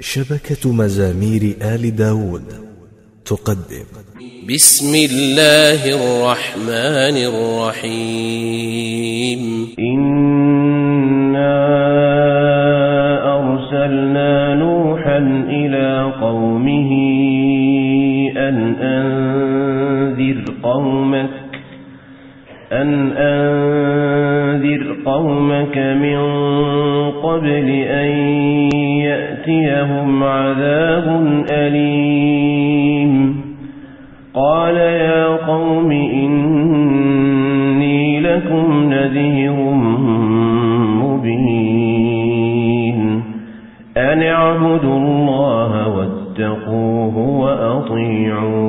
شبكة مزامير آل داود تقدم. بسم الله الرحمن الرحيم. إنا أرسلنا نوحا إلى قومه أن أنذر قومك أن أنذر قومك من قبل أن يأتيهم عذاب أليم قال يا قوم إني لكم نذير مبين أن اعبدوا الله واتقوه وأطيعون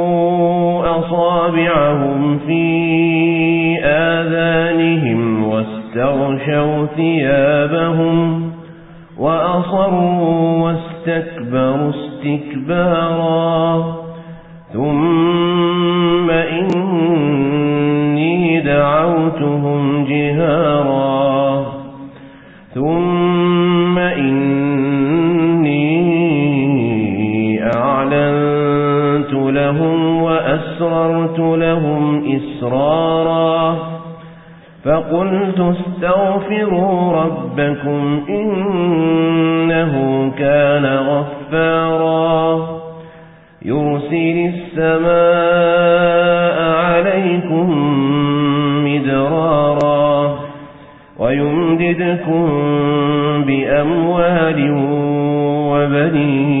أصابعهم في آذانهم واستغشوا ثيابهم وأصروا واستكبروا استكبارا. ثم إني دعوتهم وأسررت لهم إسرارا فقلت استغفروا ربكم إنه كان غفارا يرسل السماء عليكم مدرارا ويمددكم بأموال وبنين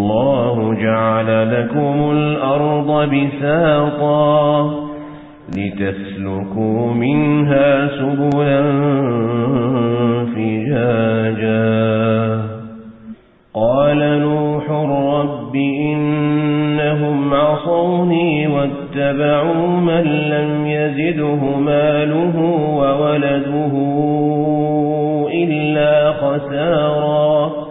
جعل لكم الأرض بساطا لتسلكوا منها سبلا فجاجا قال نوح رب إنهم عصوني واتبعوا من لم يزده ماله وولده إلا خسارا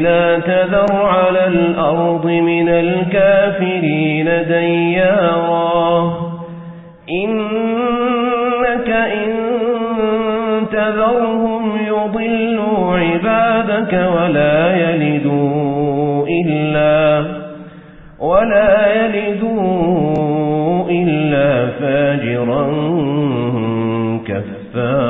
لا تذر على الأرض من الكافرين ديارا. إنك إن تذرهم يضلوا عبادك ولا يلدوا إلا ولا يلدوا إلا فاجرا كفارا.